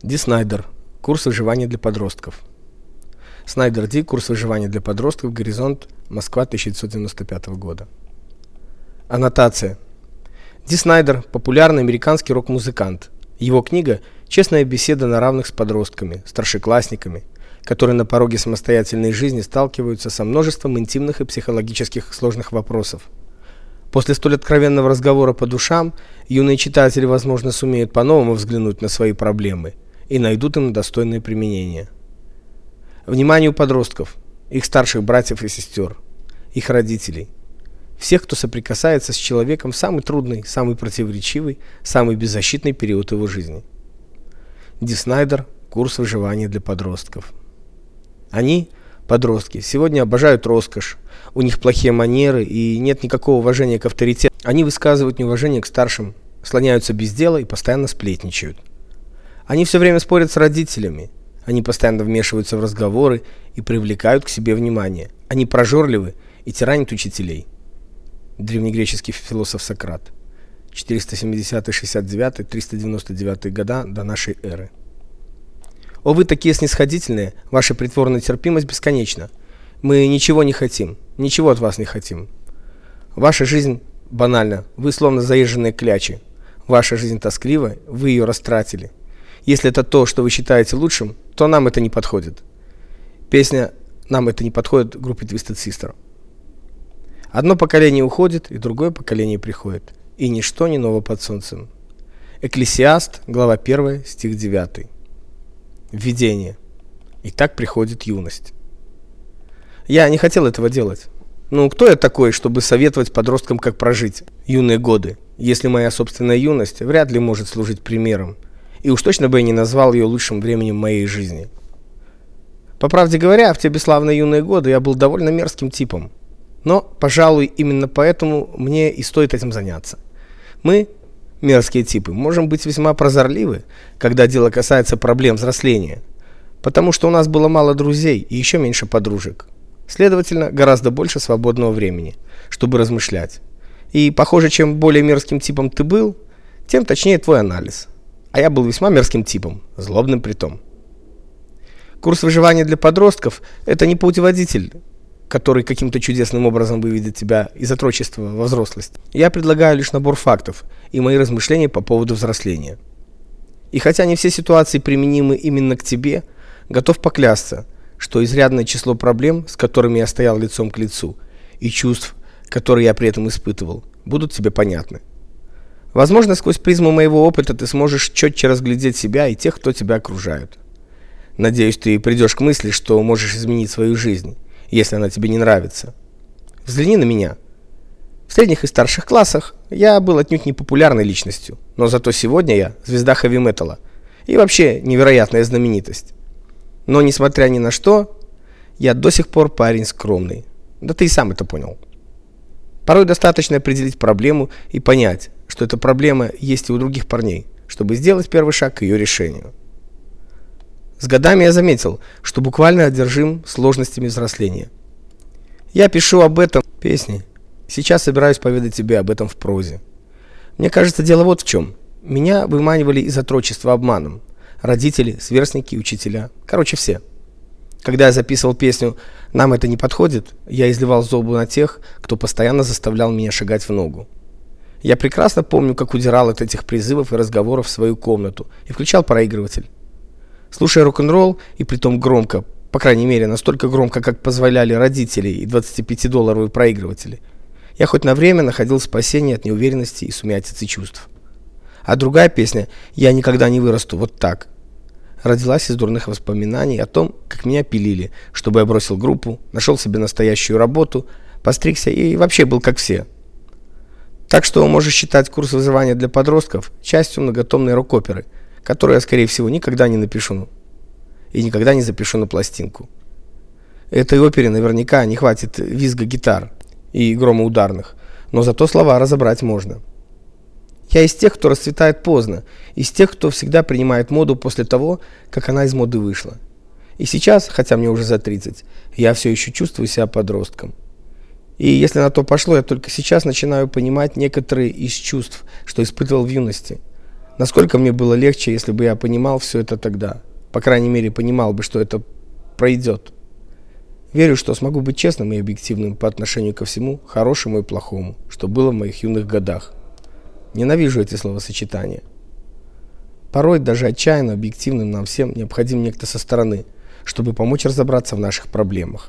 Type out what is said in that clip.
Ди Снайдер. Курс выживания для подростков. Снайдер Ди. Курс выживания для подростков. Горизонт. Москва 1995 года. Аннотация. Ди Снайдер популярный американский рок-музыкант. Его книга Честная беседа на равных с подростками, старшеклассниками, которые на пороге самостоятельной жизни сталкиваются со множеством интимных и психологических сложных вопросов. После столь откровенного разговора по душам юные читатели, возможно, сумеют по-новому взглянуть на свои проблемы и найдут им достойное применение. Вниманию подростков, их старших братьев и сестер, их родителей, всех, кто соприкасается с человеком в самый трудный, самый противоречивый, самый беззащитный период его жизни. Ди Снайдер. Курс выживания для подростков. Они, подростки, сегодня обожают роскошь. У них плохие манеры и нет никакого уважения к авторитету. Они высказывают неуважение к старшим, слоняются без дела и постоянно сплетничают. Они все время спорят с родителями. Они постоянно вмешиваются в разговоры и привлекают к себе внимание. Они прожорливы и тиранят учителей. Древнегреческий философ Сократ. 470-69-399 года до нашей эры. О, вы такие снисходительные, ваша притворная терпимость бесконечна. Мы ничего не хотим, ничего от вас не хотим. Ваша жизнь банальна, вы словно заезженные клячи. Ваша жизнь тосклива, вы ее растратили. Если это то, что вы считаете лучшим, то нам это не подходит. Песня «Нам это не подходит» группы Twisted Sister. Одно поколение уходит, и другое поколение приходит, и ничто не ново под солнцем. Экклесиаст, глава 1, стих 9. Введение. И так приходит юность. Я не хотел этого делать. Ну, кто я такой, чтобы советовать подросткам, как прожить юные годы, если моя собственная юность вряд ли может служить примером, и уж точно бы я не назвал ее лучшим временем моей жизни. По правде говоря, в те бесславные юные годы я был довольно мерзким типом. Но, пожалуй, именно поэтому мне и стоит этим заняться. Мы, мерзкие типы, можем быть весьма прозорливы, когда дело касается проблем взросления, потому что у нас было мало друзей и еще меньше подружек. Следовательно, гораздо больше свободного времени, чтобы размышлять. И, похоже, чем более мерзким типом ты был, тем точнее твой анализ. А я был весьма мерзким типом, злобным притом. Курс выживания для подростков это не путеводитель, который каким-то чудесным образом выведет тебя из отрочества во взрослость. Я предлагаю лишь набор фактов и мои размышления по поводу взросления. И хотя не все ситуации применимы именно к тебе, готов поклясться, что изрядное число проблем, с которыми я стоял лицом к лицу, и чувств, которые я при этом испытывал, будут тебе понятны. Возможно, сквозь призму моего опыта ты сможешь четче разглядеть себя и тех, кто тебя окружают. Надеюсь, ты придешь к мысли, что можешь изменить свою жизнь если она тебе не нравится. Взгляни на меня. В средних и старших классах я был отнюдь не популярной личностью, но зато сегодня я звезда хэви-металла и вообще невероятная знаменитость. Но несмотря ни на что, я до сих пор парень скромный. Да ты и сам это понял. Порой достаточно определить проблему и понять, что эта проблема есть и у других парней, чтобы сделать первый шаг к ее решению. С годами я заметил, что буквально одержим сложностями взросления. Я пишу об этом в песне. Сейчас собираюсь поведать тебе об этом в прозе. Мне кажется, дело вот в чем. Меня выманивали из отрочества обманом. Родители, сверстники, учителя, короче, все. Когда я записывал песню Нам это не подходит, я изливал злобу на тех, кто постоянно заставлял меня шагать в ногу. Я прекрасно помню, как удирал от этих призывов и разговоров в свою комнату и включал проигрыватель. Слушая рок-н-ролл, и притом громко, по крайней мере, настолько громко, как позволяли родители и 25-долларовые проигрыватели, я хоть на время находил спасение от неуверенности и сумятицы чувств. А другая песня «Я никогда не вырасту вот так» родилась из дурных воспоминаний о том, как меня пилили, чтобы я бросил группу, нашел себе настоящую работу, постригся и вообще был как все. Так что можешь считать курс выживания для подростков частью многотомной рок-оперы – которую я, скорее всего, никогда не напишу и никогда не запишу на пластинку. Этой опере наверняка не хватит визга гитар и грома ударных, но зато слова разобрать можно. Я из тех, кто расцветает поздно, из тех, кто всегда принимает моду после того, как она из моды вышла. И сейчас, хотя мне уже за 30, я все еще чувствую себя подростком. И если на то пошло, я только сейчас начинаю понимать некоторые из чувств, что испытывал в юности – Насколько мне было легче, если бы я понимал все это тогда. По крайней мере, понимал бы, что это пройдет. Верю, что смогу быть честным и объективным по отношению ко всему, хорошему и плохому, что было в моих юных годах. Ненавижу эти словосочетания. Порой даже отчаянно объективным нам всем необходим некто со стороны, чтобы помочь разобраться в наших проблемах.